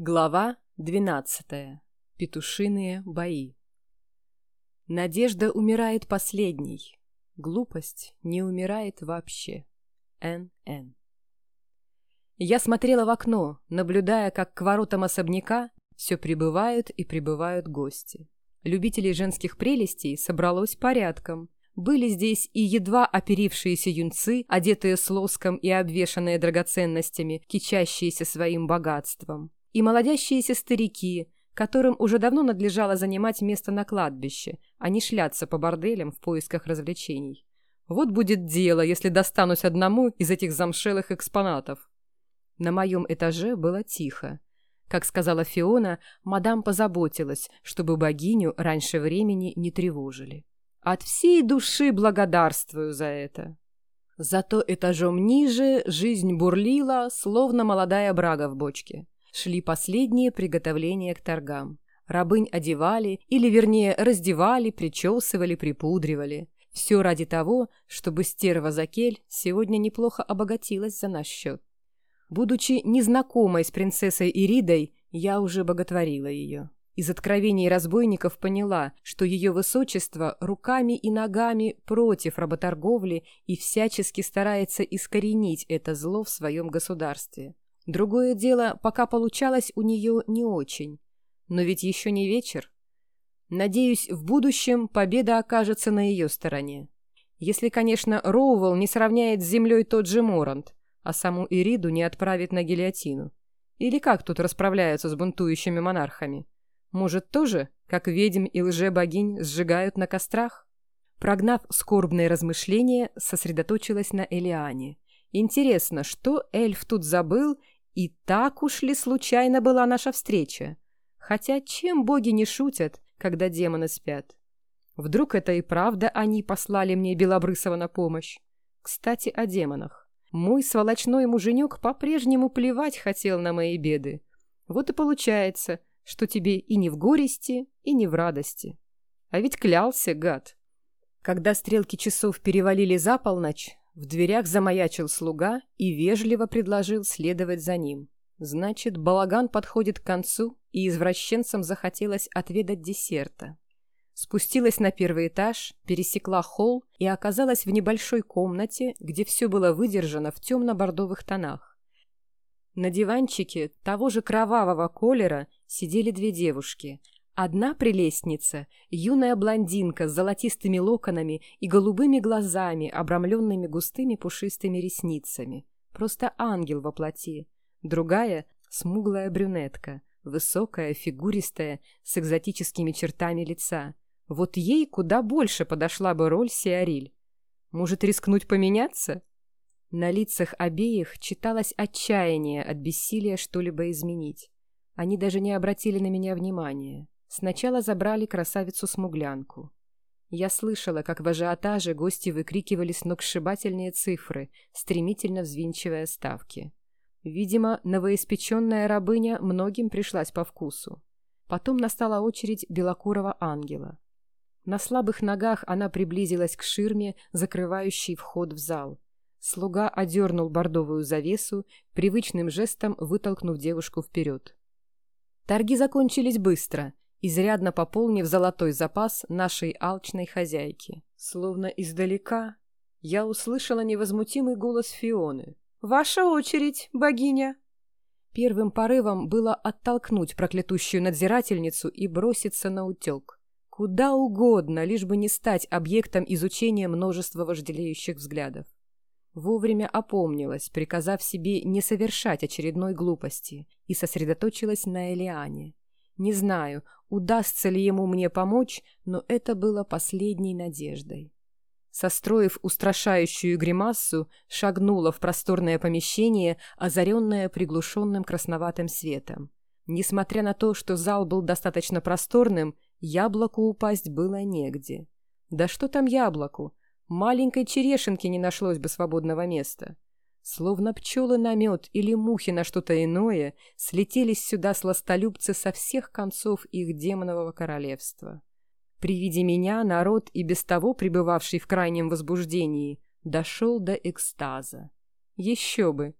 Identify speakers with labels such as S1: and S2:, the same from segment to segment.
S1: Глава двенадцатая. Петушиные бои. Надежда умирает последней. Глупость не умирает вообще. Н.Н. Я смотрела в окно, наблюдая, как к воротам особняка все прибывают и прибывают гости. Любителей женских прелестей собралось порядком. Были здесь и едва оперившиеся юнцы, одетые с лоском и обвешанные драгоценностями, кичащиеся своим богатством и молодящиеся старики, которым уже давно надлежало занимать место на кладбище, а не шляться по борделям в поисках развлечений. Вот будет дело, если достанусь одному из этих замшелых экспонатов. На моем этаже было тихо. Как сказала Фиона, мадам позаботилась, чтобы богиню раньше времени не тревожили. От всей души благодарствую за это. Зато этажом ниже жизнь бурлила, словно молодая брага в бочке шли последние приготовления к торгам. Рабынь одевали, или вернее раздевали, причесывали, припудривали. Все ради того, чтобы стерва Закель сегодня неплохо обогатилась за наш счет. Будучи незнакомой с принцессой Иридой, я уже боготворила ее. Из откровений разбойников поняла, что ее высочество руками и ногами против работорговли и всячески старается искоренить это зло в своем государстве. Другое дело, пока получалось у нее не очень. Но ведь еще не вечер. Надеюсь, в будущем победа окажется на ее стороне. Если, конечно, Роувелл не сравняет с землей тот же Морант, а саму Ириду не отправит на гильотину. Или как тут расправляются с бунтующими монархами? Может, тоже, как ведьм и лже-богинь, сжигают на кострах? Прогнав скорбные размышления, сосредоточилась на Элиане. Интересно, что эльф тут забыл и так уж ли случайно была наша встреча? Хотя чем боги не шутят, когда демоны спят? Вдруг это и правда они послали мне Белобрысова на помощь? Кстати, о демонах. Мой сволочной муженек по-прежнему плевать хотел на мои беды. Вот и получается, что тебе и не в горести, и не в радости. А ведь клялся, гад. Когда стрелки часов перевалили за полночь, в дверях замаячил слуга и вежливо предложил следовать за ним. Значит, балаган подходит к концу, и извращенцам захотелось отведать десерта. Спустилась на первый этаж, пересекла холл и оказалась в небольшой комнате, где все было выдержано в темно-бордовых тонах. На диванчике того же кровавого колера сидели две девушки, Одна прелестница, юная блондинка с золотистыми локонами и голубыми глазами, обрамленными густыми пушистыми ресницами. Просто ангел во плоти. Другая — смуглая брюнетка, высокая, фигуристая, с экзотическими чертами лица. Вот ей куда больше подошла бы роль Сиариль. Может, рискнуть поменяться? На лицах обеих читалось отчаяние от бессилия что-либо изменить. Они даже не обратили на меня внимания. Сначала забрали красавицу-смуглянку. Я слышала, как в ажиотаже гости выкрикивали сногсшибательные цифры, стремительно взвинчивая ставки. Видимо, новоиспеченная рабыня многим пришлась по вкусу. Потом настала очередь белокурого ангела. На слабых ногах она приблизилась к ширме, закрывающей вход в зал. Слуга одернул бордовую завесу, привычным жестом вытолкнув девушку вперед. Торги закончились быстро — изрядно пополнив золотой запас нашей алчной хозяйки. Словно издалека я услышала невозмутимый голос Фионы. «Ваша очередь, богиня!» Первым порывом было оттолкнуть проклятущую надзирательницу и броситься на утек. Куда угодно, лишь бы не стать объектом изучения множества вожделеющих взглядов. Вовремя опомнилась, приказав себе не совершать очередной глупости, и сосредоточилась на Элиане. Не знаю, удастся ли ему мне помочь, но это было последней надеждой. Состроив устрашающую гримассу, шагнула в просторное помещение, озаренное приглушенным красноватым светом. Несмотря на то, что зал был достаточно просторным, яблоку упасть было негде. Да что там яблоку? Маленькой черешенки не нашлось бы свободного места. Словно пчелы на мед или мухи на что-то иное, слетелись сюда сластолюбцы со всех концов их демонового королевства. При виде меня народ, и без того пребывавший в крайнем возбуждении, дошел до экстаза. Еще бы!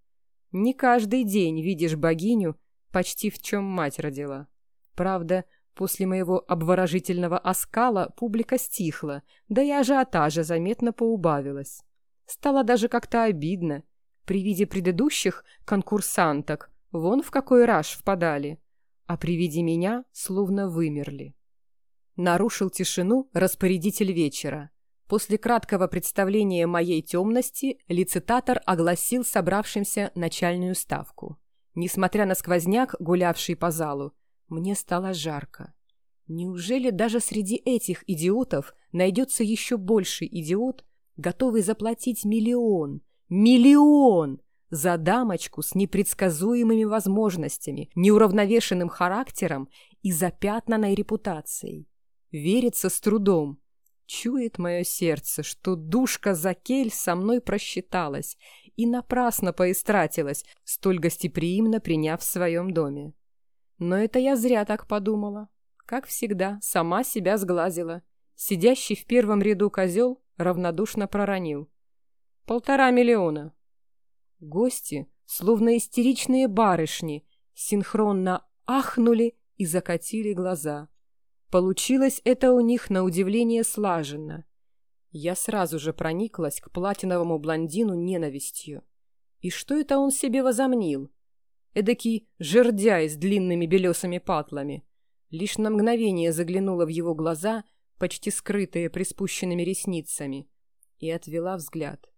S1: Не каждый день видишь богиню, почти в чем мать родила. Правда, после моего обворожительного оскала публика стихла, да и ажиотажа заметно поубавилась. Стало даже как-то обидно. При виде предыдущих конкурсанток вон в какой раж впадали, а при виде меня словно вымерли. Нарушил тишину распорядитель вечера. После краткого представления моей темности лицитатор огласил собравшимся начальную ставку. Несмотря на сквозняк, гулявший по залу, мне стало жарко. Неужели даже среди этих идиотов найдется еще больший идиот, готовый заплатить миллион, миллион за дамочку с непредсказуемыми возможностями, неуравновешенным характером и запятнанной репутацией? Верится с трудом. Чует мое сердце, что душка Закель со мной просчиталась и напрасно поистратилась, столь гостеприимно приняв в своем доме. Но это я зря так подумала. Как всегда, сама себя сглазила. Сидящий в первом ряду козел равнодушно проронил. Полтора миллиона. Гости, словно истеричные барышни, синхронно ахнули и закатили глаза. Получилось это у них на удивление слаженно. Я сразу же прониклась к платиновому блондину ненавистью. И что это он себе возомнил? Эдакий жердяй с длинными белесыми патлами. Лишь на мгновение заглянула в его глаза, почти скрытые приспущенными ресницами, и отвела взгляд.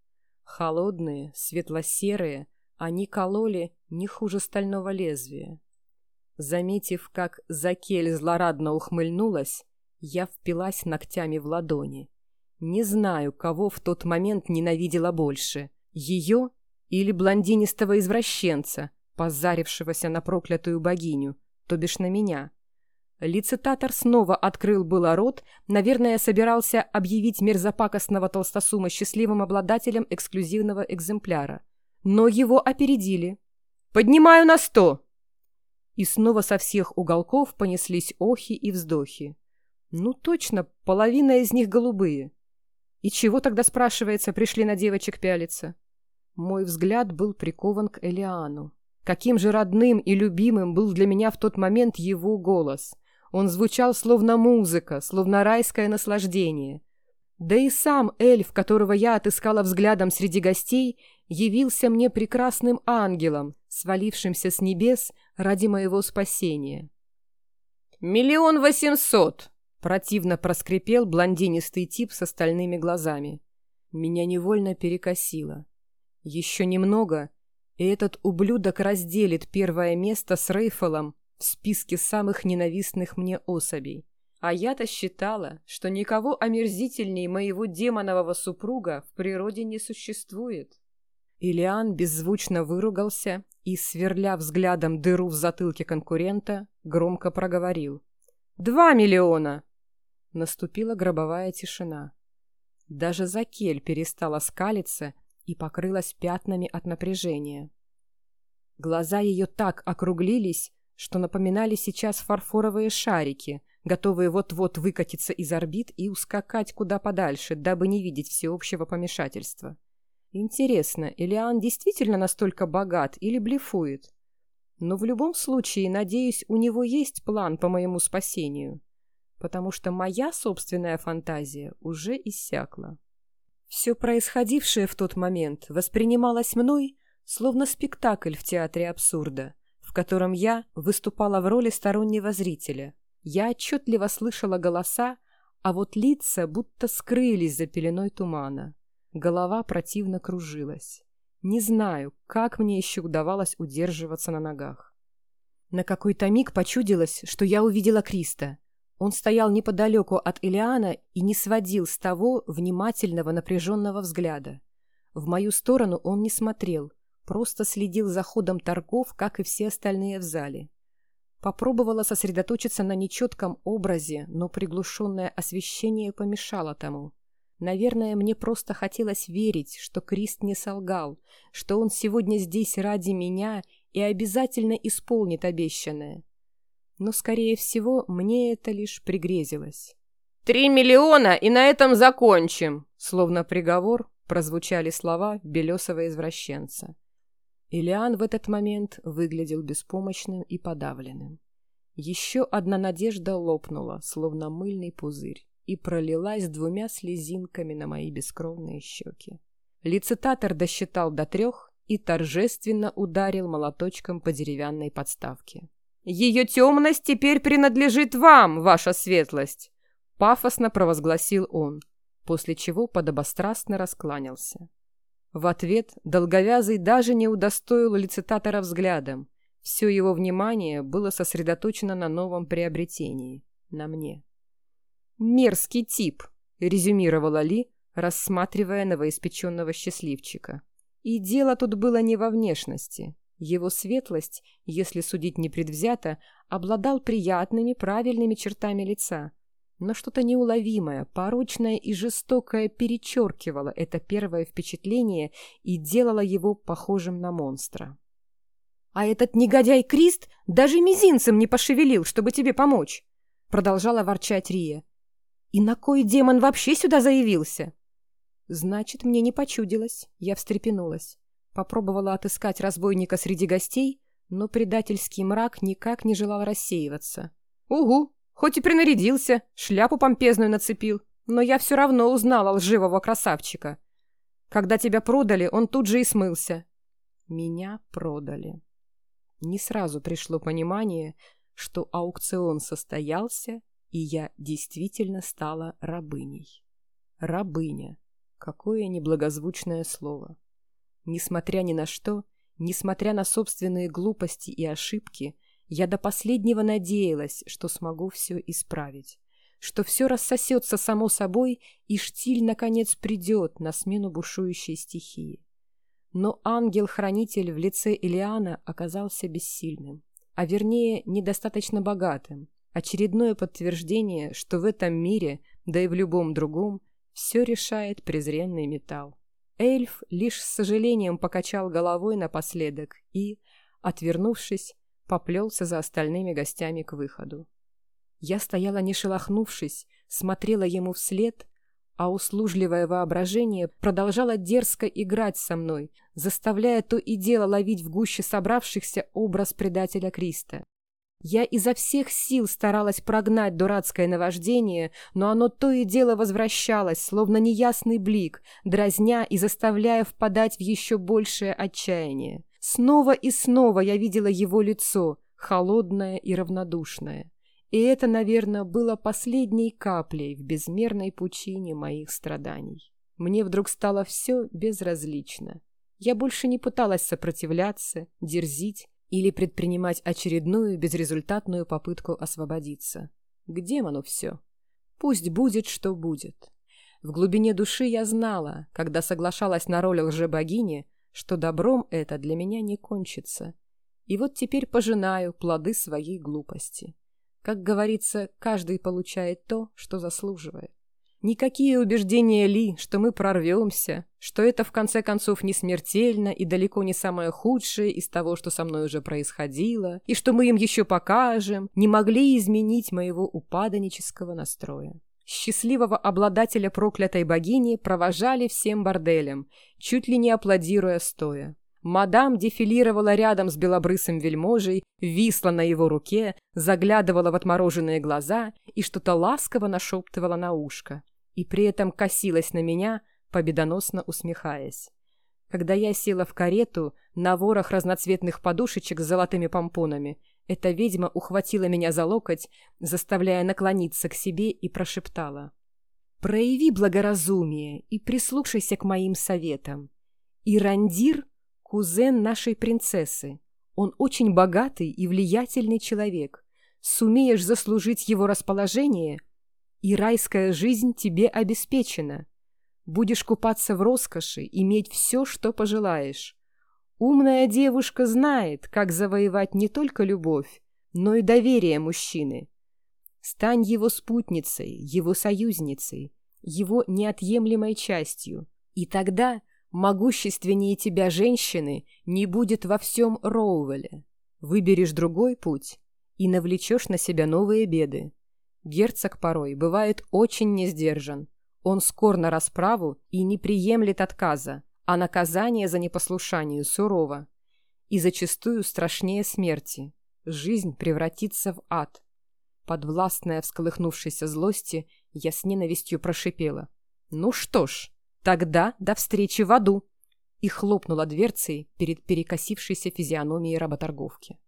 S1: Холодные, светло-серые, они кололи не хуже стального лезвия. Заметив, как Закель злорадно ухмыльнулась, я впилась ногтями в ладони. Не знаю, кого в тот момент ненавидела больше — ее или блондинистого извращенца, позарившегося на проклятую богиню, то бишь на меня. Лицитатор снова открыл было рот, наверное, собирался объявить мерзопакостного толстосума счастливым обладателем эксклюзивного экземпляра. Но его опередили. «Поднимаю на сто!» И снова со всех уголков понеслись охи и вздохи. Ну точно, половина из них голубые. И чего тогда, спрашивается, пришли на девочек пялиться? Мой взгляд был прикован к Элиану. Каким же родным и любимым был для меня в тот момент его голос. Он звучал словно музыка, словно райское наслаждение. Да и сам эльф, которого я отыскала взглядом среди гостей, явился мне прекрасным ангелом, свалившимся с небес ради моего спасения. «Миллион восемьсот!» — противно проскрипел блондинистый тип с остальными глазами. Меня невольно перекосило. Еще немного, и этот ублюдок разделит первое место с Рейфелом в списке самых ненавистных мне особей. А я-то считала, что никого омерзительней моего демонового супруга в природе не существует. Илиан беззвучно выругался и, сверля взглядом дыру в затылке конкурента, громко проговорил. «Два миллиона!» Наступила гробовая тишина. Даже Закель перестала скалиться и покрылась пятнами от напряжения. Глаза ее так округлились, что напоминали сейчас фарфоровые шарики, готовые вот-вот выкатиться из орбит и ускакать куда подальше, дабы не видеть всеобщего помешательства. Интересно, Элиан действительно настолько богат или блефует? Но в любом случае, надеюсь, у него есть план по моему спасению, потому что моя собственная фантазия уже иссякла. Все происходившее в тот момент воспринималось мной словно спектакль в театре абсурда, в котором я выступала в роли стороннего зрителя. Я отчетливо слышала голоса, а вот лица будто скрылись за пеленой тумана. Голова противно кружилась. Не знаю, как мне еще удавалось удерживаться на ногах. На какой-то миг почудилось, что я увидела Криста. Он стоял неподалеку от Элиана и не сводил с того внимательного напряженного взгляда. В мою сторону он не смотрел, просто следил за ходом торгов, как и все остальные в зале. Попробовала сосредоточиться на нечетком образе, но приглушенное освещение помешало тому. Наверное, мне просто хотелось верить, что Крист не солгал, что он сегодня здесь ради меня и обязательно исполнит обещанное. Но, скорее всего, мне это лишь пригрезилось. «Три миллиона, и на этом закончим!» Словно приговор прозвучали слова белесого извращенца. Илиан в этот момент выглядел беспомощным и подавленным. Еще одна надежда лопнула, словно мыльный пузырь, и пролилась двумя слезинками на мои бескровные щеки. Лицитатор досчитал до трех и торжественно ударил молоточком по деревянной подставке. «Ее темность теперь принадлежит вам, ваша светлость!» Пафосно провозгласил он, после чего подобострастно раскланялся. В ответ долговязый даже не удостоил лицитатора взглядом. Все его внимание было сосредоточено на новом приобретении — на мне. «Мерзкий тип», — резюмировала Ли, рассматривая новоиспеченного счастливчика. И дело тут было не во внешности. Его светлость, если судить непредвзято, обладал приятными, правильными чертами лица, но что-то неуловимое, порочное и жестокое перечеркивало это первое впечатление и делало его похожим на монстра. «А этот негодяй Крист даже мизинцем не пошевелил, чтобы тебе помочь!» Продолжала ворчать Рия. «И на кой демон вообще сюда заявился?» Значит, мне не почудилось. Я встрепенулась. Попробовала отыскать разбойника среди гостей, но предательский мрак никак не желал рассеиваться. «Угу!» Хоть и принарядился, шляпу помпезную нацепил, но я все равно узнала лживого красавчика. Когда тебя продали, он тут же и смылся. Меня продали. Не сразу пришло понимание, что аукцион состоялся, и я действительно стала рабыней. Рабыня. Какое неблагозвучное слово. Несмотря ни на что, несмотря на собственные глупости и ошибки, я до последнего надеялась, что смогу все исправить, что все рассосется само собой, и штиль, наконец, придет на смену бушующей стихии. Но ангел-хранитель в лице Илиана оказался бессильным, а вернее, недостаточно богатым. Очередное подтверждение, что в этом мире, да и в любом другом, все решает презренный металл. Эльф лишь с сожалением покачал головой напоследок и, отвернувшись, поплелся за остальными гостями к выходу. Я стояла не шелохнувшись, смотрела ему вслед, а услужливое воображение продолжало дерзко играть со мной, заставляя то и дело ловить в гуще собравшихся образ предателя Криста. Я изо всех сил старалась прогнать дурацкое наваждение, но оно то и дело возвращалось, словно неясный блик, дразня и заставляя впадать в еще большее отчаяние. Снова и снова я видела его лицо, холодное и равнодушное. И это, наверное, было последней каплей в безмерной пучине моих страданий. Мне вдруг стало все безразлично. Я больше не пыталась сопротивляться, дерзить или предпринимать очередную безрезультатную попытку освободиться. К демону все. Пусть будет, что будет. В глубине души я знала, когда соглашалась на роль лжебогини, что добром это для меня не кончится. И вот теперь пожинаю плоды своей глупости. Как говорится, каждый получает то, что заслуживает. Никакие убеждения Ли, что мы прорвемся, что это в конце концов не смертельно и далеко не самое худшее из того, что со мной уже происходило, и что мы им еще покажем, не могли изменить моего упадонического настроя. Счастливого обладателя проклятой богини провожали всем борделем, чуть ли не аплодируя стоя. Мадам дефилировала рядом с белобрысым вельможей, висла на его руке, заглядывала в отмороженные глаза и что-то ласково нашептывала на ушко. И при этом косилась на меня, победоносно усмехаясь. Когда я села в карету на ворох разноцветных подушечек с золотыми помпонами, эта ведьма ухватила меня за локоть, заставляя наклониться к себе и прошептала. «Прояви благоразумие и прислушайся к моим советам. Ирандир — кузен нашей принцессы. Он очень богатый и влиятельный человек. Сумеешь заслужить его расположение, и райская жизнь тебе обеспечена. Будешь купаться в роскоши, иметь все, что пожелаешь. Умная девушка знает, как завоевать не только любовь, но и доверие мужчины. Стань его спутницей, его союзницей, его неотъемлемой частью. И тогда могущественнее тебя женщины не будет во всем Роувеле. Выберешь другой путь и навлечешь на себя новые беды. Герцог порой бывает очень несдержан. Он скор на расправу и не приемлет отказа, а наказание за непослушание сурово. и зачастую страшнее смерти. Жизнь превратится в ад. Подвластная всколыхнувшейся злости, я с ненавистью прошипела. «Ну что ж, тогда до встречи в аду!» и хлопнула дверцей перед перекосившейся физиономией работорговки.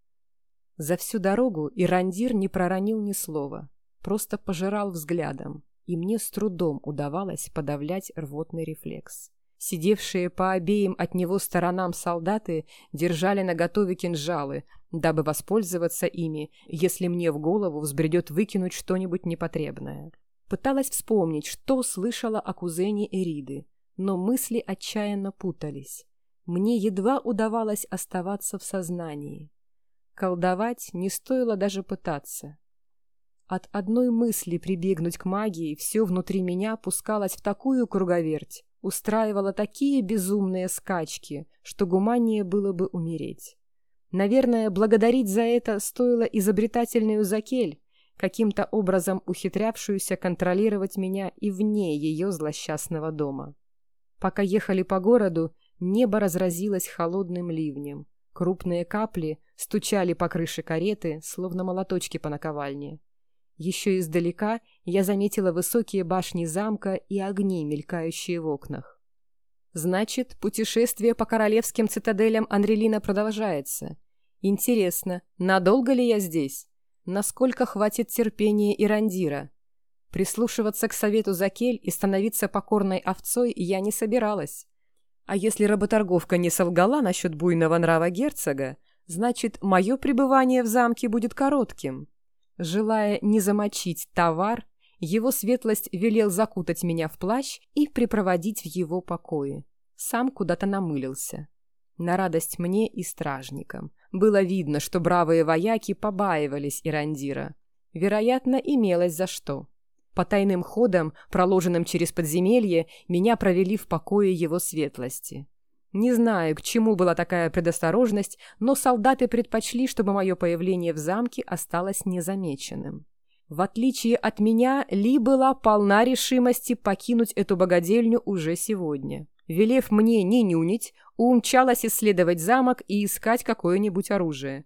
S1: За всю дорогу Ирандир не проронил ни слова, просто пожирал взглядом, и мне с трудом удавалось подавлять рвотный рефлекс. Сидевшие по обеим от него сторонам солдаты держали наготове кинжалы, дабы воспользоваться ими, если мне в голову взбредет выкинуть что-нибудь непотребное. Пыталась вспомнить, что слышала о кузене Эриды, но мысли отчаянно путались. Мне едва удавалось оставаться в сознании. Колдовать не стоило даже пытаться. От одной мысли прибегнуть к магии все внутри меня пускалось в такую круговерть, устраивало такие безумные скачки, что гуманнее было бы умереть. Наверное, благодарить за это стоило изобретательную Закель, каким-то образом ухитрявшуюся контролировать меня и вне ее злосчастного дома. Пока ехали по городу, небо разразилось холодным ливнем. Крупные капли стучали по крыше кареты, словно молоточки по наковальне. Еще издалека я заметила высокие башни замка и огни, мелькающие в окнах. Значит, путешествие по королевским цитаделям Анрелина продолжается. Интересно, надолго ли я здесь? Насколько хватит терпения Ирандира? Прислушиваться к совету Закель и становиться покорной овцой я не собиралась. А если работорговка не солгала насчет буйного нрава герцога, значит, мое пребывание в замке будет коротким. Желая не замочить товар, его светлость велел закутать меня в плащ и припроводить в его покое. Сам куда-то намылился. На радость мне и стражникам. Было видно, что бравые вояки побаивались Ирандира. Вероятно, имелось за что. По тайным ходам, проложенным через подземелье, меня провели в покое его светлости. Не знаю, к чему была такая предосторожность, но солдаты предпочли, чтобы мое появление в замке осталось незамеченным. В отличие от меня, Ли была полна решимости покинуть эту богадельню уже сегодня. Велев мне не нюнить, умчалась исследовать замок и искать какое-нибудь оружие,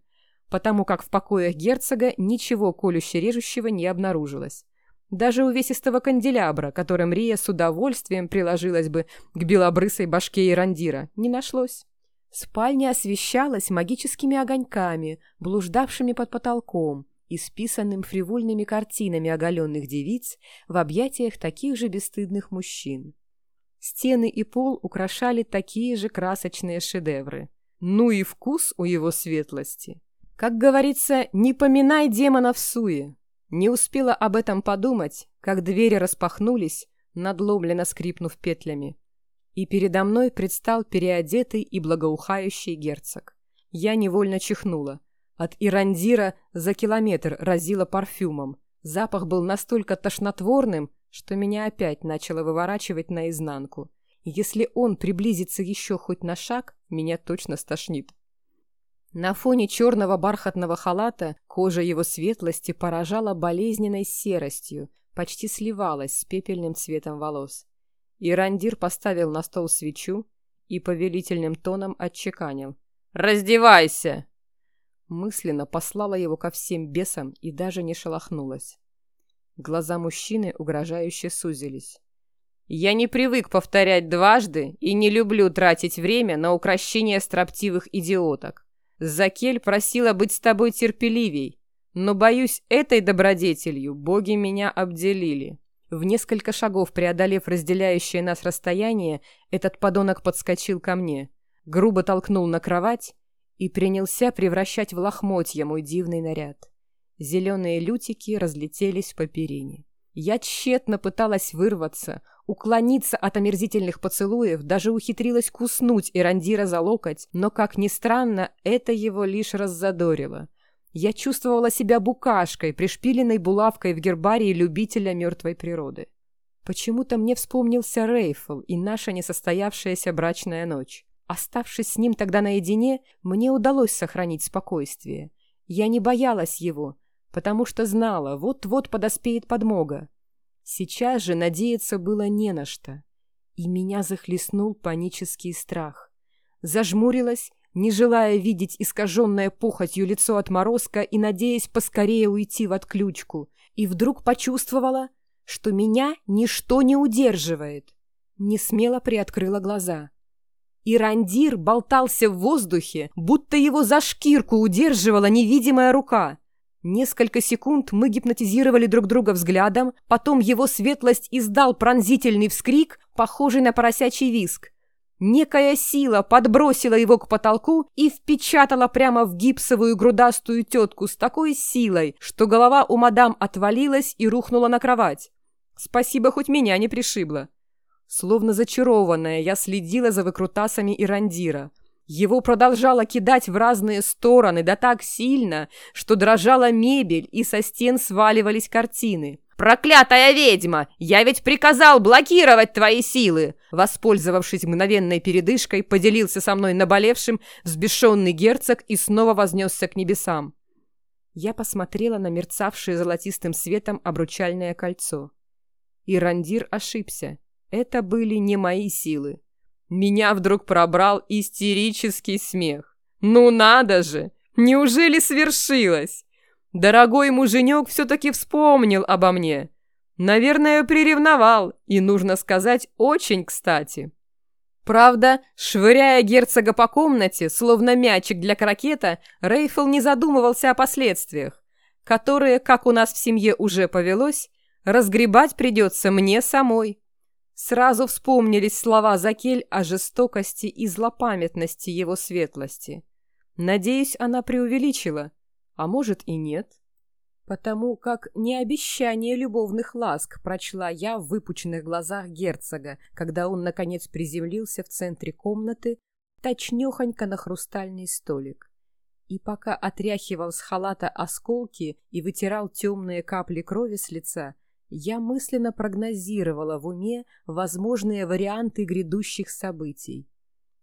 S1: потому как в покоях герцога ничего колюще-режущего не обнаружилось. Даже увесистого канделябра, которым Рия с удовольствием приложилась бы к белобрысой башке Ирандира, не нашлось. Спальня освещалась магическими огоньками, блуждавшими под потолком, и списанным фривольными картинами оголенных девиц в объятиях таких же бесстыдных мужчин. Стены и пол украшали такие же красочные шедевры. Ну и вкус у его светлости. Как говорится, не поминай демона в суе. Не успела об этом подумать, как двери распахнулись, надломленно скрипнув петлями. И передо мной предстал переодетый и благоухающий герцог. Я невольно чихнула. От Ирандира за километр разило парфюмом. Запах был настолько тошнотворным, что меня опять начало выворачивать наизнанку. Если он приблизится еще хоть на шаг, меня точно стошнит. На фоне черного бархатного халата кожа его светлости поражала болезненной серостью, почти сливалась с пепельным цветом волос. Ирандир поставил на стол свечу и повелительным тоном отчеканил. «Раздевайся!» Мысленно послала его ко всем бесам и даже не шелохнулась. Глаза мужчины угрожающе сузились. «Я не привык повторять дважды и не люблю тратить время на укращение строптивых идиоток. Закель просила быть с тобой терпеливей, но, боюсь, этой добродетелью боги меня обделили». В несколько шагов преодолев разделяющее нас расстояние, этот подонок подскочил ко мне, грубо толкнул на кровать и принялся превращать в лохмотья мой дивный наряд. Зеленые лютики разлетелись по перине. Я тщетно пыталась вырваться, уклониться от омерзительных поцелуев, даже ухитрилась куснуть Ирандира за локоть, но, как ни странно, это его лишь раззадорило. Я чувствовала себя букашкой, пришпиленной булавкой в гербарии любителя мертвой природы. Почему-то мне вспомнился Рейфл и наша несостоявшаяся брачная ночь. Оставшись с ним тогда наедине, мне удалось сохранить спокойствие. Я не боялась его, потому что знала, вот-вот подоспеет подмога. Сейчас же надеяться было не на что. И меня захлестнул панический страх. Зажмурилась, не желая видеть искаженное похотью лицо отморозка и надеясь поскорее уйти в отключку, и вдруг почувствовала, что меня ничто не удерживает. Не смело приоткрыла глаза. Ирандир болтался в воздухе, будто его за шкирку удерживала невидимая рука. Несколько секунд мы гипнотизировали друг друга взглядом, потом его светлость издал пронзительный вскрик, похожий на поросячий виск. Некая сила подбросила его к потолку и впечатала прямо в гипсовую грудастую тетку с такой силой, что голова у мадам отвалилась и рухнула на кровать. Спасибо, хоть меня не пришибло. Словно зачарованная, я следила за выкрутасами Ирандира. Его продолжало кидать в разные стороны, да так сильно, что дрожала мебель и со стен сваливались картины. «Проклятая ведьма! Я ведь приказал блокировать твои силы!» Воспользовавшись мгновенной передышкой, поделился со мной наболевшим взбешенный герцог и снова вознесся к небесам. Я посмотрела на мерцавшее золотистым светом обручальное кольцо. Ирандир ошибся. Это были не мои силы. Меня вдруг пробрал истерический смех. «Ну надо же! Неужели свершилось? Дорогой муженек все-таки вспомнил обо мне. Наверное, приревновал, и, нужно сказать, очень кстати». Правда, швыряя герцога по комнате, словно мячик для крокета, Рейфл не задумывался о последствиях, которые, как у нас в семье уже повелось, разгребать придется мне самой. Сразу вспомнились слова Закель о жестокости и злопамятности его светлости. Надеюсь, она преувеличила, а может и нет. Потому как не обещание любовных ласк прочла я в выпученных глазах герцога, когда он, наконец, приземлился в центре комнаты, точнёхонько на хрустальный столик. И пока отряхивал с халата осколки и вытирал темные капли крови с лица, я мысленно прогнозировала в уме возможные варианты грядущих событий.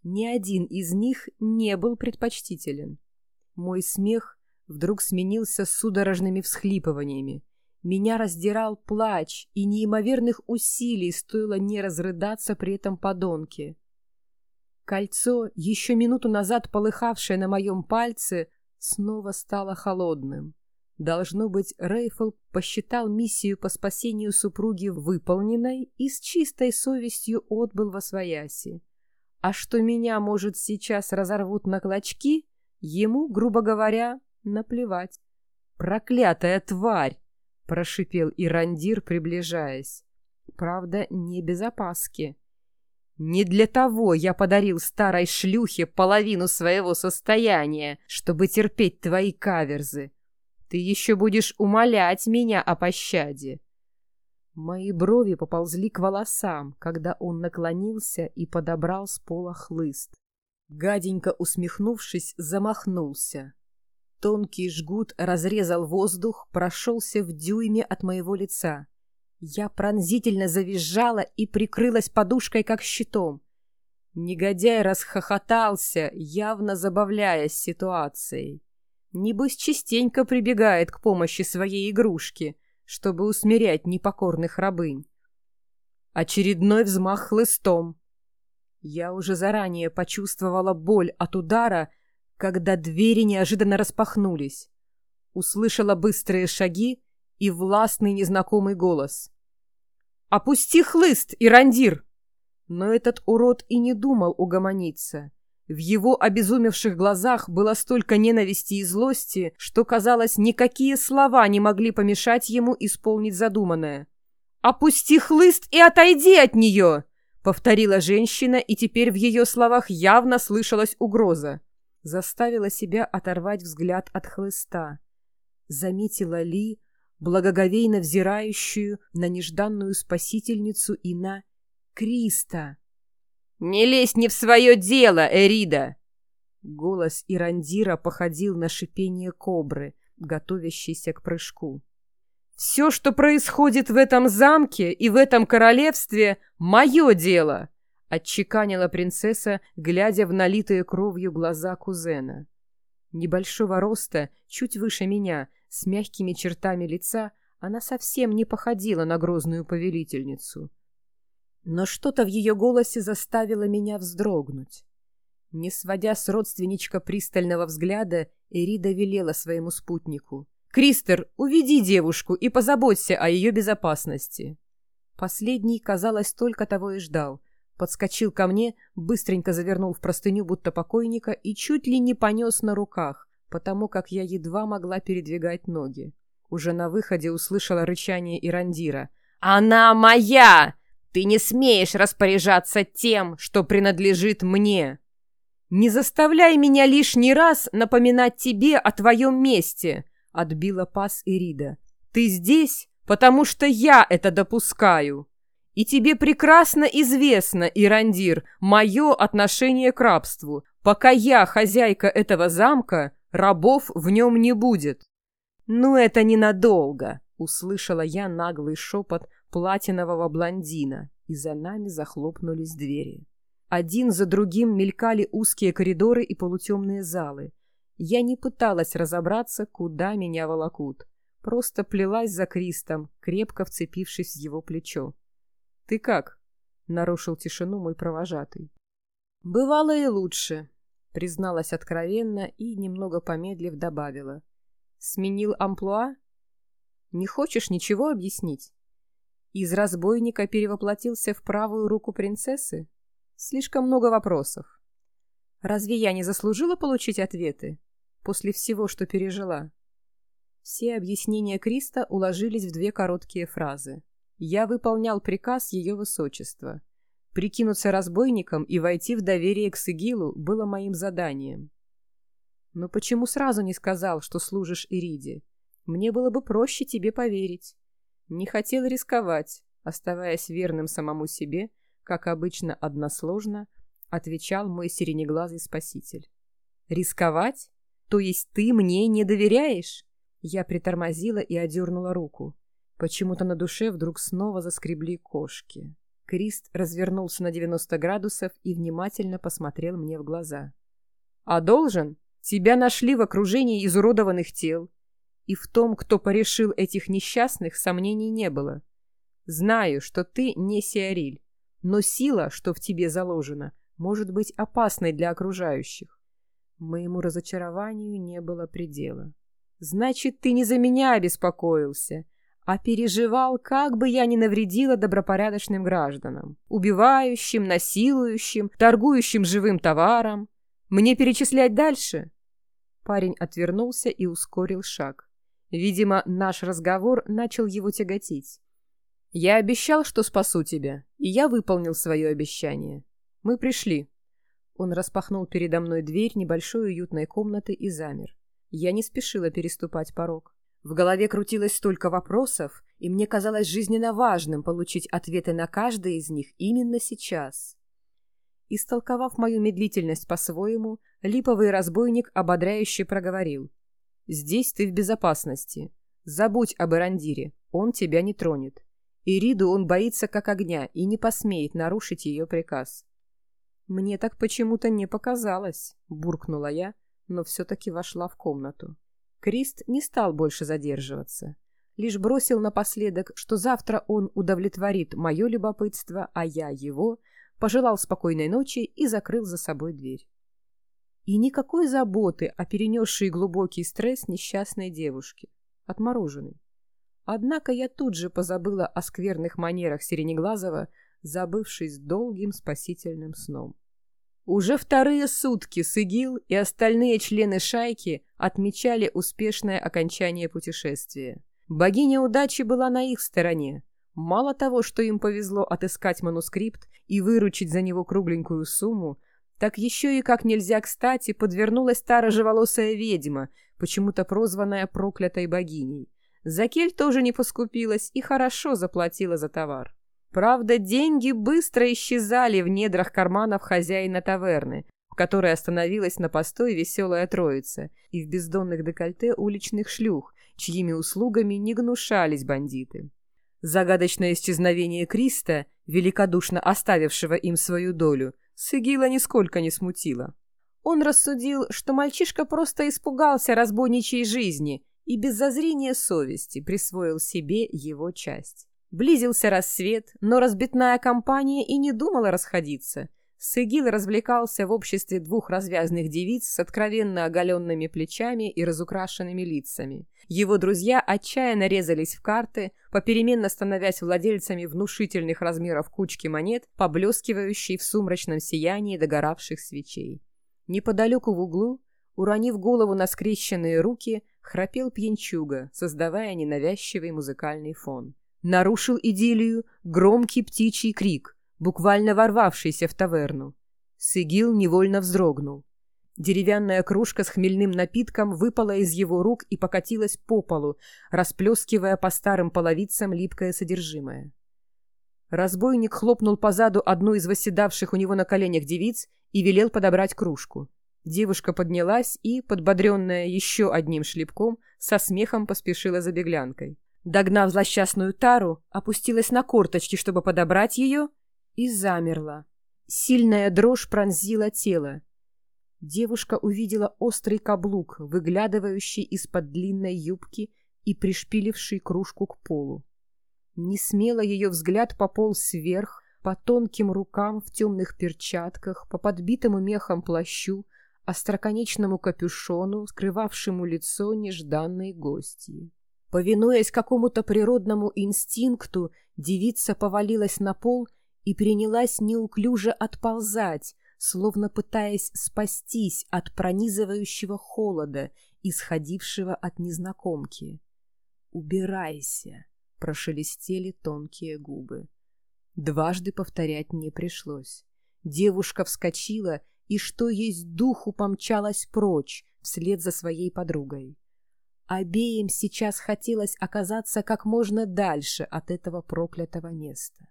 S1: Ни один из них не был предпочтителен. Мой смех вдруг сменился судорожными всхлипываниями. Меня раздирал плач, и неимоверных усилий стоило не разрыдаться при этом подонке. Кольцо, еще минуту назад полыхавшее на моем пальце, снова стало холодным. Должно быть, Рейфл посчитал миссию по спасению супруги выполненной и с чистой совестью отбыл во свояси. А что меня, может, сейчас разорвут на клочки, ему, грубо говоря, наплевать. «Проклятая тварь!» — прошипел Ирандир, приближаясь. Правда, не без опаски. «Не для того я подарил старой шлюхе половину своего состояния, чтобы терпеть твои каверзы. Ты еще будешь умолять меня о пощаде. Мои брови поползли к волосам, когда он наклонился и подобрал с пола хлыст. Гаденько усмехнувшись, замахнулся. Тонкий жгут разрезал воздух, прошелся в дюйме от моего лица. Я пронзительно завизжала и прикрылась подушкой, как щитом. Негодяй расхохотался, явно забавляясь ситуацией. Небось, частенько прибегает к помощи своей игрушки, чтобы усмирять непокорных рабынь. Очередной взмах хлыстом. Я уже заранее почувствовала боль от удара, когда двери неожиданно распахнулись. Услышала быстрые шаги и властный незнакомый голос. «Опусти хлыст, Ирандир!» Но этот урод и не думал угомониться. В его обезумевших глазах было столько ненависти и злости, что, казалось, никакие слова не могли помешать ему исполнить задуманное. «Опусти хлыст и отойди от нее!» — повторила женщина, и теперь в ее словах явно слышалась угроза. Заставила себя оторвать взгляд от хлыста. Заметила Ли, благоговейно взирающую на нежданную спасительницу и на Криста. «Не лезь не в свое дело, Эрида!» Голос Ирандира походил на шипение кобры, готовящейся к прыжку. «Все, что происходит в этом замке и в этом королевстве, мое дело!» — отчеканила принцесса, глядя в налитые кровью глаза кузена. Небольшого роста, чуть выше меня, с мягкими чертами лица, она совсем не походила на грозную повелительницу — но что-то в ее голосе заставило меня вздрогнуть. Не сводя с родственничка пристального взгляда, Эрида велела своему спутнику. «Кристер, уведи девушку и позаботься о ее безопасности». Последний, казалось, только того и ждал. Подскочил ко мне, быстренько завернул в простыню будто покойника и чуть ли не понес на руках, потому как я едва могла передвигать ноги. Уже на выходе услышала рычание Ирандира. «Она моя! Ты не смеешь распоряжаться тем, что принадлежит мне!» «Не заставляй меня лишний раз напоминать тебе о твоем месте!» — отбила пас Ирида. «Ты здесь, потому что я это допускаю. И тебе прекрасно известно, Ирандир, мое отношение к рабству. Пока я хозяйка этого замка, рабов в нем не будет». «Ну, это ненадолго!» — услышала я наглый шепот платинового блондина, и за нами захлопнулись двери. Один за другим мелькали узкие коридоры и полутемные залы. Я не пыталась разобраться, куда меня волокут. Просто плелась за Кристом, крепко вцепившись в его плечо. «Ты как?» — нарушил тишину мой провожатый. «Бывало и лучше», — призналась откровенно и, немного помедлив, добавила. «Сменил амплуа? Не хочешь ничего объяснить? Из разбойника перевоплотился в правую руку принцессы?» Слишком много вопросов. Разве я не заслужила получить ответы? После всего, что пережила. Все объяснения Криста уложились в две короткие фразы. Я выполнял приказ Ее Высочества. Прикинуться разбойником и войти в доверие к Сигилу было моим заданием. Но почему сразу не сказал, что служишь Ириде? Мне было бы проще тебе поверить. Не хотел рисковать, оставаясь верным самому себе — как обычно односложно, отвечал мой сиренеглазый спаситель. «Рисковать? То есть ты мне не доверяешь?» Я притормозила и одернула руку. Почему-то на душе вдруг снова заскребли кошки. Крист развернулся на 90 градусов и внимательно посмотрел мне в глаза. «А должен? Тебя нашли в окружении изуродованных тел. И в том, кто порешил этих несчастных, сомнений не было. Знаю, что ты не Сиариль, но сила, что в тебе заложена, может быть опасной для окружающих. Моему разочарованию не было предела. Значит, ты не за меня обеспокоился, а переживал, как бы я ни навредила добропорядочным гражданам, убивающим, насилующим, торгующим живым товаром. Мне перечислять дальше?» Парень отвернулся и ускорил шаг. Видимо, наш разговор начал его тяготить. «Я обещал, что спасу тебя, и я выполнил свое обещание. Мы пришли». Он распахнул передо мной дверь небольшой уютной комнаты и замер. Я не спешила переступать порог. В голове крутилось столько вопросов, и мне казалось жизненно важным получить ответы на каждый из них именно сейчас. Истолковав мою медлительность по-своему, липовый разбойник ободряюще проговорил. «Здесь ты в безопасности. Забудь об Эрандире, он тебя не тронет. Ириду он боится как огня и не посмеет нарушить ее приказ. «Мне так почему-то не показалось», — буркнула я, но все-таки вошла в комнату. Крист не стал больше задерживаться. Лишь бросил напоследок, что завтра он удовлетворит мое любопытство, а я его, пожелал спокойной ночи и закрыл за собой дверь. И никакой заботы о перенесшей глубокий стресс несчастной девушке, отмороженной. Однако я тут же позабыла о скверных манерах Сиренеглазова, забывшись долгим спасительным сном. Уже вторые сутки Сыгил и остальные члены шайки отмечали успешное окончание путешествия. Богиня удачи была на их стороне. Мало того, что им повезло отыскать манускрипт и выручить за него кругленькую сумму, так еще и как нельзя кстати подвернулась та рыжеволосая ведьма, почему-то прозванная проклятой богиней. Закель тоже не поскупилась и хорошо заплатила за товар. Правда, деньги быстро исчезали в недрах карманов хозяина таверны, в которой остановилась на постой веселая троица, и в бездонных декольте уличных шлюх, чьими услугами не гнушались бандиты. Загадочное исчезновение Криста, великодушно оставившего им свою долю, Сыгила нисколько не смутило. Он рассудил, что мальчишка просто испугался разбойничьей жизни и без зазрения совести присвоил себе его часть. Близился рассвет, но разбитная компания и не думала расходиться. Сыгил развлекался в обществе двух развязных девиц с откровенно оголенными плечами и разукрашенными лицами. Его друзья отчаянно резались в карты, попеременно становясь владельцами внушительных размеров кучки монет, поблескивающей в сумрачном сиянии догоравших свечей. Неподалеку в углу, уронив голову на скрещенные руки, храпел пьянчуга, создавая ненавязчивый музыкальный фон. Нарушил идиллию громкий птичий крик, буквально ворвавшийся в таверну. Сигил невольно вздрогнул. Деревянная кружка с хмельным напитком выпала из его рук и покатилась по полу, расплескивая по старым половицам липкое содержимое. Разбойник хлопнул по заду одну из восседавших у него на коленях девиц и велел подобрать кружку. Девушка поднялась и, подбодренная еще одним шлепком, со смехом поспешила за беглянкой. Догнав злосчастную тару, опустилась на корточки, чтобы подобрать ее, и замерла. Сильная дрожь пронзила тело. Девушка увидела острый каблук, выглядывающий из-под длинной юбки и пришпиливший кружку к полу. Несмело ее взгляд пополз вверх, по тонким рукам в темных перчатках, по подбитому мехом плащу, остроконечному капюшону, скрывавшему лицо нежданной гости. Повинуясь какому-то природному инстинкту, девица повалилась на пол и принялась неуклюже отползать, словно пытаясь спастись от пронизывающего холода, исходившего от незнакомки. «Убирайся!» — прошелестели тонкие губы. Дважды повторять не пришлось. Девушка вскочила и, что есть духу, помчалась прочь, вслед за своей подругой. Обеим сейчас хотелось оказаться как можно дальше от этого проклятого места.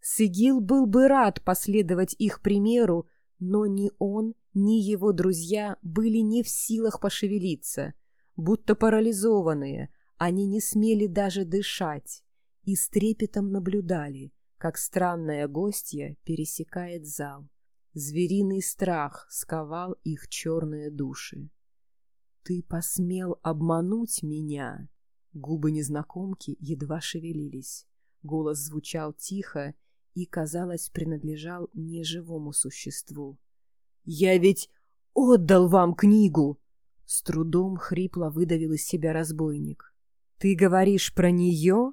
S1: Сигил был бы рад последовать их примеру, но ни он, ни его друзья были не в силах пошевелиться. Будто парализованные, они не смели даже дышать и с трепетом наблюдали, как странная гостья пересекает зал. Звериный страх сковал их черные души. «Ты посмел обмануть меня?» Губы незнакомки едва шевелились. Голос звучал тихо и, казалось, принадлежал неживому существу. «Я ведь отдал вам книгу!» С трудом хрипло выдавил из себя разбойник. «Ты говоришь про нее?»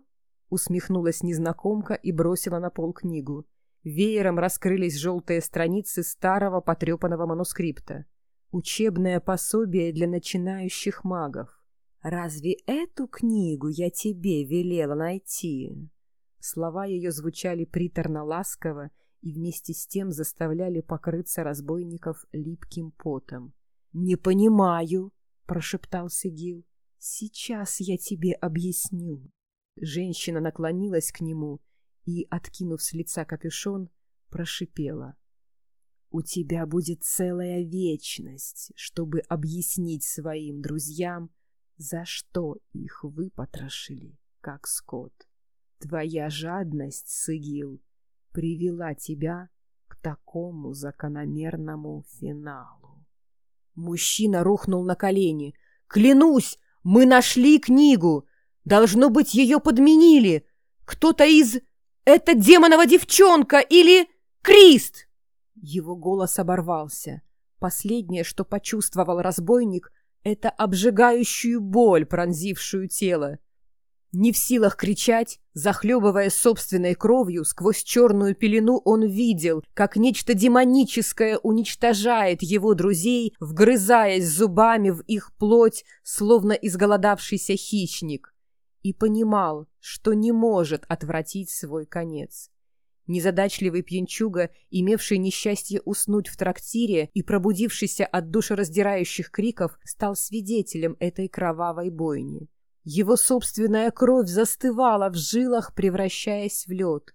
S1: Усмехнулась незнакомка и бросила на пол книгу. Веером раскрылись желтые страницы старого потрепанного манускрипта. Учебное пособие для начинающих магов. «Разве эту книгу я тебе велела найти?» Слова ее звучали приторно-ласково и вместе с тем заставляли покрыться разбойников липким потом. «Не понимаю», — прошептал Сигил. «Сейчас я тебе объясню». Женщина наклонилась к нему и, откинув с лица капюшон, прошипела. «У тебя будет целая вечность, чтобы объяснить своим друзьям, за что их выпотрошили, как скот. Твоя жадность, Сыгил, привела тебя к такому закономерному финалу». Мужчина рухнул на колени. «Клянусь, мы нашли книгу! Должно быть, ее подменили! Кто-то из... Это демонова девчонка или... Крист!» Его голос оборвался. Последнее, что почувствовал разбойник, это обжигающую боль, пронзившую тело. Не в силах кричать, захлебывая собственной кровью, сквозь черную пелену он видел, как нечто демоническое уничтожает его друзей, вгрызаясь зубами в их плоть, словно изголодавшийся хищник и понимал, что не может отвратить свой конец. Незадачливый пьянчуга, имевший несчастье уснуть в трактире и пробудившийся от душераздирающих криков, стал свидетелем этой кровавой бойни. Его собственная кровь застывала в жилах, превращаясь в лед.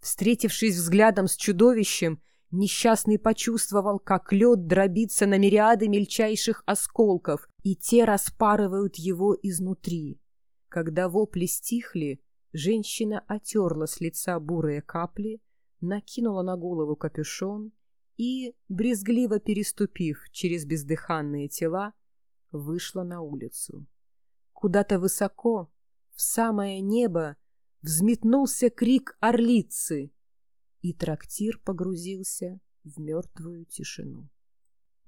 S1: Встретившись взглядом с чудовищем, несчастный почувствовал, как лед дробится на мириады мельчайших осколков, и те распарывают его изнутри. Когда вопли стихли, женщина отерла с лица бурые капли, накинула на голову капюшон и, брезгливо переступив через бездыханные тела, вышла на улицу. Куда-то высоко, в самое небо, взметнулся крик орлицы, и трактир погрузился в мертвую тишину.